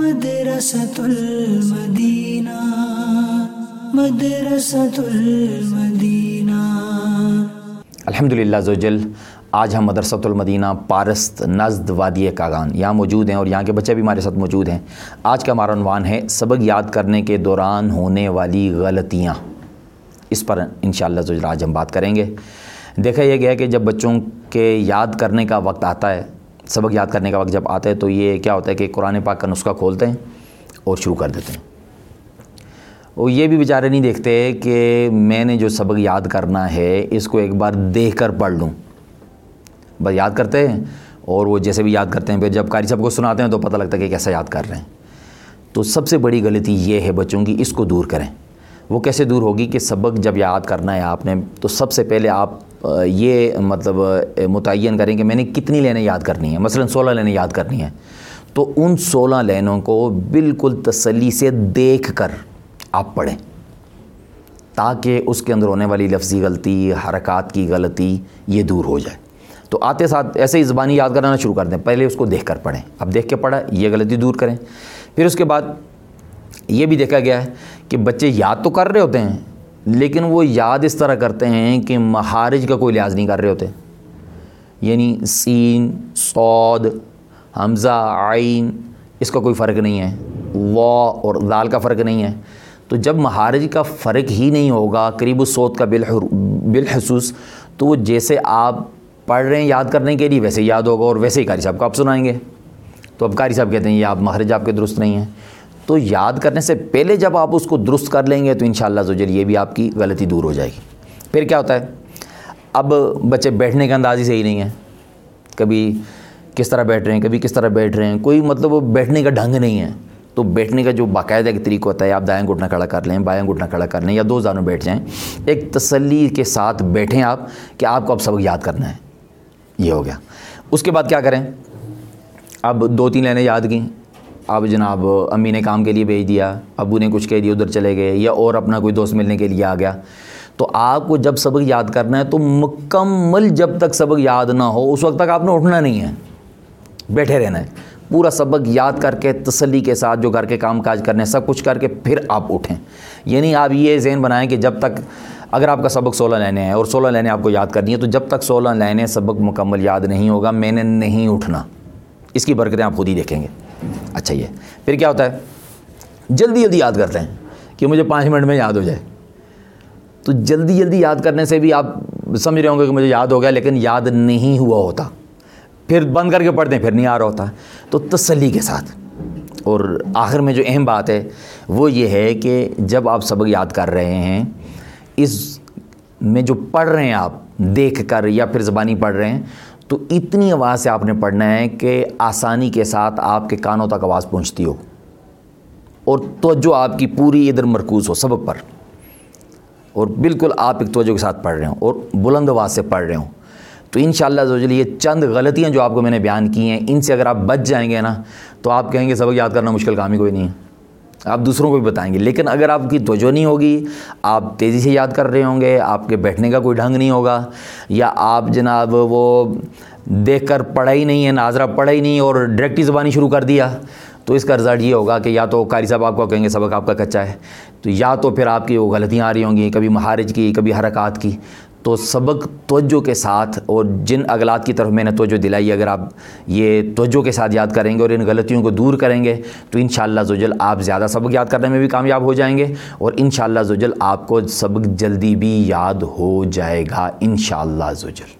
مدرسة المدینہ مدرسة المدینہ الحمد للہ زوجل آج ہم مدرسۃ المدینہ پارست نزد وادی کاغان، یہاں موجود ہیں اور یہاں کے بچے بھی ہمارے ساتھ موجود ہیں۔ آج کا ہمارا عنوان ہے، سبق یاد کرنے کے دوران ہونے والی غلطیاں۔ اس پر انشاءاللہ شاء آج ہم بات کریں گے۔ دیکھا یہ گیا کہ جب بچوں کے یاد کرنے کا وقت آتا ہے سبق یاد کرنے کا وقت جب آتا ہے تو یہ کیا ہوتا ہے کہ قرآن پاک کا نسخہ کھولتے ہیں اور شروع کر دیتے ہیں۔ وہ یہ بھی بیچارے نہیں دیکھتے کہ میں نے جو سبق یاد کرنا ہے اس کو ایک بار دیکھ کر پڑھ لوں۔ بس یاد کرتے ہیں اور وہ جیسے بھی یاد کرتے ہیں، پھر جب قاری صاحب کو سناتے ہیں تو پتہ لگتا ہے کہ کیسا یاد کر رہے ہیں۔ تو سب سے بڑی غلطی یہ ہے بچوں کی، اس کو دور کریں۔ وہ کیسے دور ہوگی کہ سبق جب یاد کرنا ہے آپ نے، تو سب سے پہلے آپ یہ مطلب متعین کریں کہ میں نے کتنی لینیں یاد کرنی ہیں، مثلا سولہ لینیں یاد کرنی ہیں۔ تو ان سولہ لینوں کو بالکل تسلی سے دیکھ کر آپ پڑھیں، تاکہ اس کے اندر ہونے والی لفظی غلطی، حرکات کی غلطی یہ دور ہو جائے۔ تو آتے ساتھ ایسے ہی زبانی یاد کرانا شروع کر دیں۔ پہلے اس کو دیکھ کر پڑھیں۔ اب دیکھ کے پڑھا، یہ غلطی دور کریں۔ پھر اس کے بعد یہ بھی دیکھا گیا ہے کہ بچے یاد تو کر رہے ہوتے ہیں لیکن وہ یاد اس طرح کرتے ہیں کہ مہارج کا کوئی لحاظ نہیں کر رہے ہوتے۔ یعنی سین سعود حمزہ، عین، اس کا کوئی فرق نہیں ہے۔ و اور دال کا فرق نہیں ہے۔ تو جب مہارج کا فرق ہی نہیں ہوگا، قریب الصوت کا بالحسوس، تو وہ جیسے آپ پڑھ رہے ہیں یاد کرنے کے لیے ویسے یاد ہوگا اور ویسے ہی قاری صاحب کو آپ سنائیں گے۔ تو اب قاری صاحب کہتے ہیں، یہ آپ مہارج آپ کے درست نہیں ہیں۔ تو یاد کرنے سے پہلے جب آپ اس کو درست کر لیں گے تو انشاءاللہ شاء یہ بھی آپ کی غلطی دور ہو جائے گی۔ پھر کیا ہوتا ہے؟ اب بچے بیٹھنے کا انداز ہی صحیح نہیں ہے۔ کبھی کس طرح بیٹھ رہے ہیں، کبھی کس طرح بیٹھ رہے ہیں۔ کوئی مطلب بیٹھنے کا ڈھنگ نہیں ہے۔ تو بیٹھنے کا جو باقاعدہ ایک طریقہ ہوتا ہے، آپ دائیں گھٹنا کھڑا کر لیں، بائیں گھٹنا کھڑا کر لیں، یا دو زانوں بیٹھ جائیں۔ ایک تسلی کے ساتھ بیٹھیں آپ کہ آپ کو اب سبق یاد کرنا ہے۔ یہ ہو گیا۔ اس کے بعد کیا کریں؟ اب دو تین لائنیں یاد کی اب جناب امی نے کام کے لیے بھیج دیا، ابو نے کچھ کہہ دیا، ادھر چلے گئے، یا اور اپنا کوئی دوست ملنے کے لیے آ گیا۔ تو آپ کو جب سبق یاد کرنا ہے تو مکمل جب تک سبق یاد نہ ہو، اس وقت تک آپ نے اٹھنا نہیں ہے۔ بیٹھے رہنا ہے۔ پورا سبق یاد کر کے، تسلی کے ساتھ جو گھر کے کام کاج کرنے سب کچھ کر کے پھر آپ اٹھیں۔ یعنی آپ یہ ذہن بنائیں کہ جب تک اگر آپ کا سبق سولہ لینے ہیں اور سولہ لینے آپ کو یاد کرنی ہے تو جب تک سولہ لینے سبق مکمل یاد نہیں ہوگا، میں نے نہیں اٹھنا۔ اس کی برکتیں آپ خود ہی دیکھیں گے۔ اچھا یہ. پھر کیا ہوتا ہے؟ جلدی جلدی یاد کرتے ہیں کہ مجھے پانچ منٹ میں یاد ہو جائے. تو جلدی جلدی یاد کرنے سے بھی آپ سمجھ رہے ہوں گے کہ مجھے یاد ہو گیا لیکن یاد نہیں ہوا ہوتا. پھر بند کر کے پڑھتے ہیں، پھر نہیں آ رہا ہوتا. تو تسلی کے ساتھ. اور آخر میں جو اہم بات ہے، وہ یہ ہے کہ جب آپ سبق یاد کر رہے ہیں، اس میں جو پڑھ رہے ہیں آپ، دیکھ کر یا پھر زبانی پڑھ رہے ہیں تو اتنی آواز سے آپ نے پڑھنا ہے کہ آسانی کے ساتھ آپ کے کانوں تک آواز پہنچتی ہو اور توجہ آپ کی پوری ادھر مرکوز ہو سبق پر اور بالکل آپ ایک توجہ کے ساتھ پڑھ رہے ہوں اور بلند آواز سے پڑھ رہے ہوں تو ان شاء اللہ یہ چند غلطیاں جو آپ کو میں نے بیان کی ہیں، ان سے اگر آپ بچ جائیں گے نا، تو آپ کہیں گے سبق یاد کرنا مشکل کام ہی کوئی نہیں ہے۔ آپ دوسروں کو بھی بتائیں گے۔ لیکن اگر آپ کی توجہ نہیں ہوگی، آپ تیزی سے یاد کر رہے ہوں گے، آپ کے بیٹھنے کا کوئی ڈھنگ نہیں ہوگا، یا آپ جناب وہ دیکھ کر پڑھا ہی نہیں ہے، ناظرہ پڑھا ہی نہیں اور ڈائریکٹ زبانی شروع کر دیا، تو اس کا رزلٹ یہ ہوگا کہ یا تو قاری صاحب آپ کو کہیں گے سبق آپ کا کچا ہے۔ تو یا تو پھر آپ کی وہ غلطیاں آ رہی ہوں گی، کبھی مہارج کی، کبھی حرکات کی۔ تو سبق توجہ کے ساتھ اور جن اگلات کی طرف میں نے توجہ دلائی، اگر آپ یہ توجہ کے ساتھ یاد کریں گے اور ان غلطیوں کو دور کریں گے، تو ان شاء اللہ زوجل آپ زیادہ سبق یاد کرنے میں بھی کامیاب ہو جائیں گے اور ان شاء اللہ زوجل آپ کو سبق جلدی بھی یاد ہو جائے گا ان شاء اللہ زوجل۔